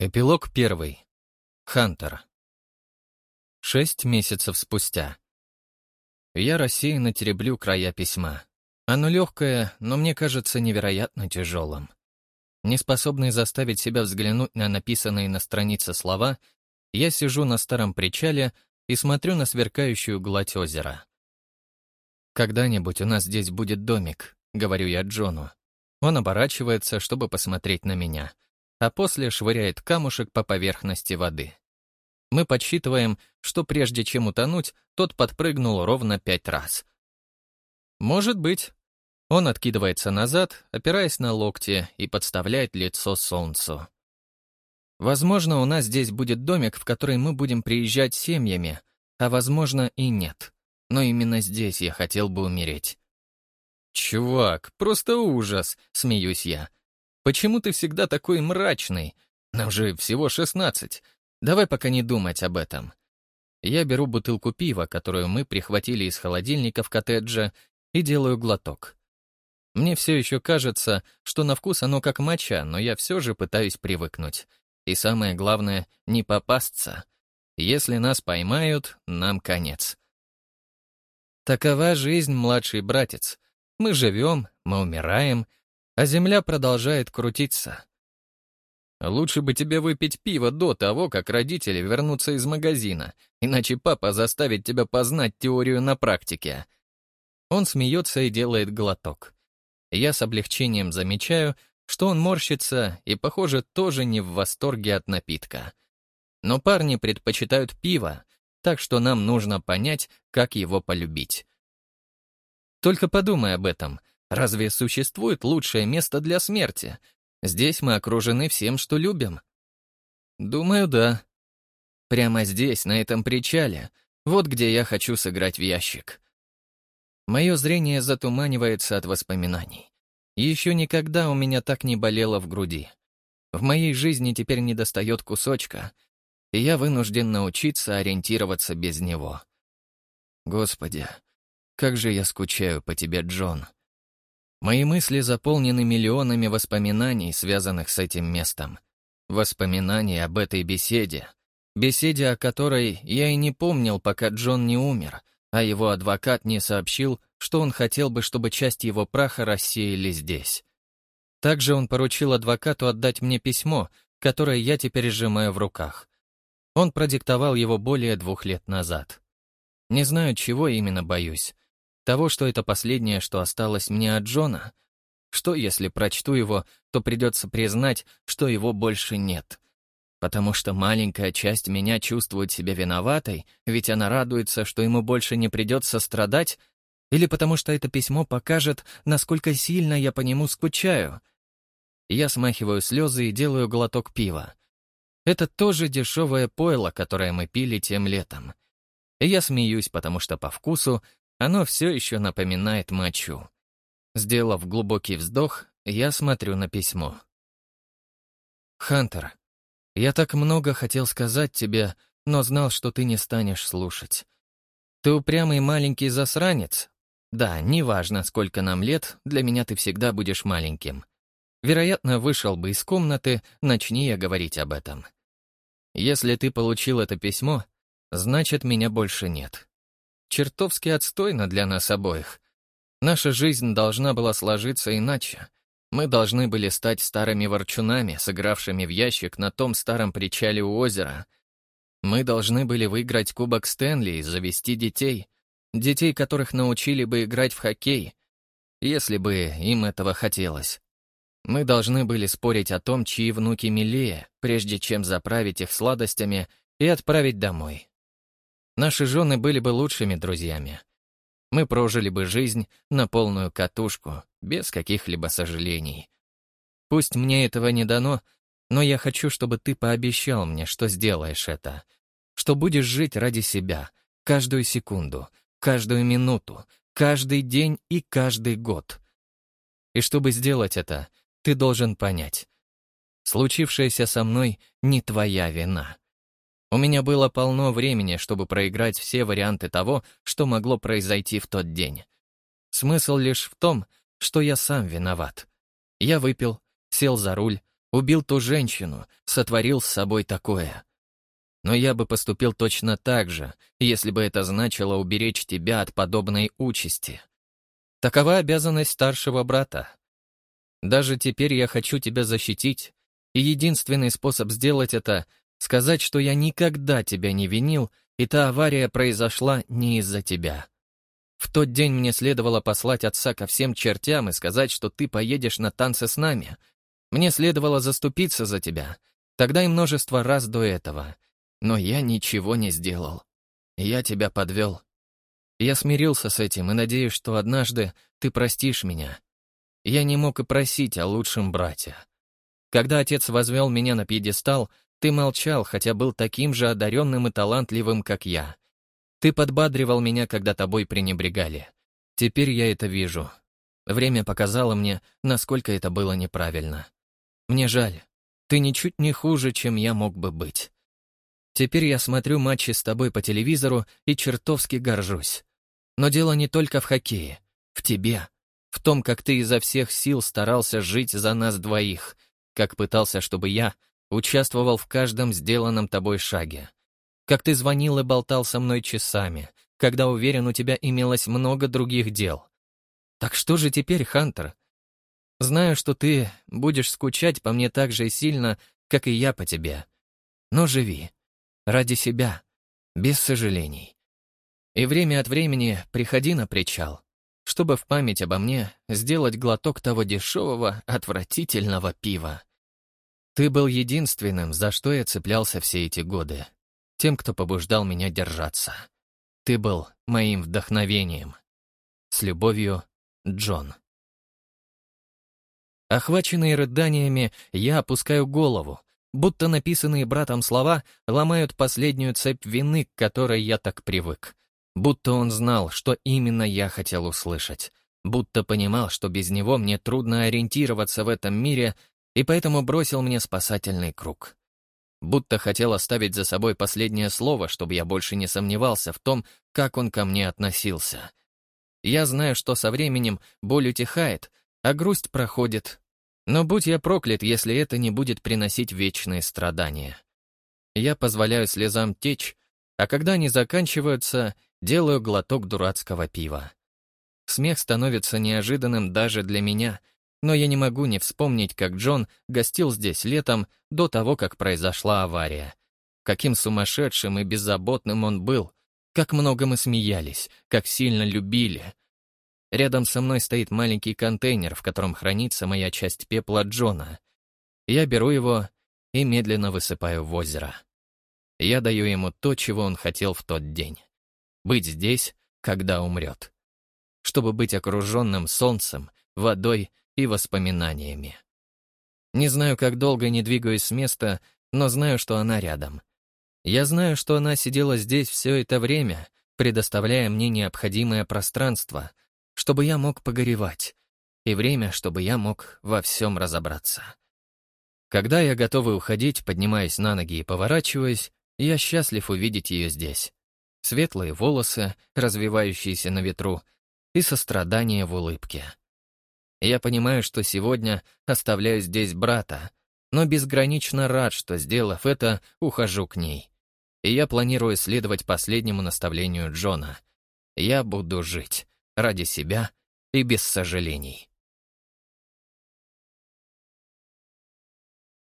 Эпилог первый. Хантер. Шесть месяцев спустя. Я рассеянно тереблю края письма. Оно легкое, но мне кажется невероятно тяжелым. Неспособный заставить себя взглянуть на написанные на странице слова, я сижу на старом причале и смотрю на сверкающую гладь озера. «Когда-нибудь у нас здесь будет домик», — говорю я Джону. Он оборачивается, чтобы посмотреть на меня — а после швыряет камушек по поверхности воды. Мы подсчитываем, что прежде чем утонуть, тот подпрыгнул ровно пять раз. Может быть. Он откидывается назад, опираясь на локти и подставляет лицо солнцу. Возможно, у нас здесь будет домик, в который мы будем приезжать семьями, а возможно и нет. Но именно здесь я хотел бы умереть. «Чувак, просто ужас!» — смеюсь я. Почему ты всегда такой мрачный? Нам же всего шестнадцать. Давай пока не думать об этом. Я беру бутылку пива, которую мы прихватили из холодильника в коттедже, и делаю глоток. Мне все еще кажется, что на вкус оно как моча, но я все же пытаюсь привыкнуть. И самое главное — не попасться. Если нас поймают, нам конец. Такова жизнь, младший братец. Мы живем, мы умираем — а земля продолжает крутиться. Лучше бы тебе выпить пиво до того, как родители вернутся из магазина, иначе папа заставит тебя познать теорию на практике. Он смеется и делает глоток. Я с облегчением замечаю, что он морщится и, похоже, тоже не в восторге от напитка. Но парни предпочитают пиво, так что нам нужно понять, как его полюбить. Только подумай об этом — Разве существует лучшее место для смерти? Здесь мы окружены всем, что любим. Думаю, да. Прямо здесь, на этом причале, вот где я хочу сыграть в ящик. Мое зрение затуманивается от воспоминаний. Еще никогда у меня так не болело в груди. В моей жизни теперь недостает кусочка, и я вынужден научиться ориентироваться без него. Господи, как же я скучаю по тебе, Джон. Мои мысли заполнены миллионами воспоминаний, связанных с этим местом. Воспоминаний об этой беседе. Беседе, о которой я и не помнил, пока Джон не умер, а его адвокат не сообщил, что он хотел бы, чтобы часть его праха рассеяли здесь. Также он поручил адвокату отдать мне письмо, которое я теперь сжимаю в руках. Он продиктовал его более двух лет назад. Не знаю, чего именно боюсь. Того, что это последнее, что осталось мне от Джона? Что, если прочту его, то придется признать, что его больше нет? Потому что маленькая часть меня чувствует себя виноватой, ведь она радуется, что ему больше не придется страдать? Или потому что это письмо покажет, насколько сильно я по нему скучаю? Я смахиваю слезы и делаю глоток пива. Это тоже дешевое пойло, которое мы пили тем летом. Я смеюсь, потому что по вкусу оно все еще напоминает мочу. Сделав глубокий вздох, я смотрю на письмо. «Хантер, я так много хотел сказать тебе, но знал, что ты не станешь слушать. Ты упрямый маленький засранец? Да, неважно, сколько нам лет, для меня ты всегда будешь маленьким. Вероятно, вышел бы из комнаты, начни я говорить об этом. Если ты получил это письмо, значит, меня больше нет чертовски отстойно для нас обоих. Наша жизнь должна была сложиться иначе. Мы должны были стать старыми ворчунами, сыгравшими в ящик на том старом причале у озера. Мы должны были выиграть Кубок Стэнли и завести детей. Детей, которых научили бы играть в хоккей, если бы им этого хотелось. Мы должны были спорить о том, чьи внуки милее, прежде чем заправить их сладостями и отправить домой. Наши жены были бы лучшими друзьями. Мы прожили бы жизнь на полную катушку, без каких-либо сожалений. Пусть мне этого не дано, но я хочу, чтобы ты пообещал мне, что сделаешь это, что будешь жить ради себя, каждую секунду, каждую минуту, каждый день и каждый год. И чтобы сделать это, ты должен понять. Случившееся со мной не твоя вина. У меня было полно времени, чтобы проиграть все варианты того, что могло произойти в тот день. Смысл лишь в том, что я сам виноват. Я выпил, сел за руль, убил ту женщину, сотворил с собой такое. Но я бы поступил точно так же, если бы это значило уберечь тебя от подобной участи. Такова обязанность старшего брата. Даже теперь я хочу тебя защитить, и единственный способ сделать это — сказать, что я никогда тебя не винил, и та авария произошла не из-за тебя. В тот день мне следовало послать отца ко всем чертям и сказать, что ты поедешь на танцы с нами. Мне следовало заступиться за тебя, тогда и множество раз до этого. Но я ничего не сделал. Я тебя подвел. Я смирился с этим и надеюсь, что однажды ты простишь меня. Я не мог и просить о лучшем брате. Когда отец возвел меня на пьедестал, ты молчал, хотя был таким же одаренным и талантливым, как я. Ты подбадривал меня, когда тобой пренебрегали. Теперь я это вижу. Время показало мне, насколько это было неправильно. Мне жаль. Ты ничуть не хуже, чем я мог бы быть. Теперь я смотрю матчи с тобой по телевизору и чертовски горжусь. Но дело не только в хоккее, в тебе, в том, как ты изо всех сил старался жить за нас двоих, как пытался, чтобы я участвовал в каждом сделанном тобой шаге, как ты звонил и болтал со мной часами, когда, уверен, у тебя имелось много других дел. Так что же теперь, Хантер? Знаю, что ты будешь скучать по мне так же сильно, как и я по тебе. Но живи. Ради себя. Без сожалений. И время от времени приходи на причал, чтобы в память обо мне сделать глоток того дешевого, отвратительного пива. Ты был единственным, за что я цеплялся все эти годы. Тем, кто побуждал меня держаться. Ты был моим вдохновением. С любовью, Джон. Охваченный рыданиями, я опускаю голову, будто написанные братом слова ломают последнюю цепь вины, к которой я так привык. Будто он знал, что именно я хотел услышать. Будто понимал, что без него мне трудно ориентироваться в этом мире, и поэтому бросил мне спасательный круг. Будто хотел оставить за собой последнее слово, чтобы я больше не сомневался в том, как он ко мне относился. Я знаю, что со временем боль утихает, а грусть проходит, но будь я проклят, если это не будет приносить вечные страдания. Я позволяю слезам течь, а когда они заканчиваются, делаю глоток дурацкого пива. Смех становится неожиданным даже для меня, но я не могу не вспомнить, как Джон гостил здесь летом до того, как произошла авария. Каким сумасшедшим и беззаботным он был, как много мы смеялись, как сильно любили — Рядом со мной стоит маленький контейнер, в котором хранится моя часть пепла Джона. Я беру его и медленно высыпаю в озеро. Я даю ему то, чего он хотел в тот день. Быть здесь, когда умрет. Чтобы быть окруженным солнцем, водой и воспоминаниями. Не знаю, как долго не двигаюсь с места, но знаю, что она рядом. Я знаю, что она сидела здесь все это время, предоставляя мне необходимое пространство — чтобы я мог погоревать, и время, чтобы я мог во всем разобраться. Когда я готовый уходить, поднимаясь на ноги и поворачиваясь, я счастлив увидеть ее здесь. Светлые волосы, развивающиеся на ветру, и сострадание в улыбке. Я понимаю, что сегодня оставляю здесь брата, но безгранично рад, что, сделав это, ухожу к ней. И я планирую следовать последнему наставлению Джона. Я буду жить ради себя и без сожалений.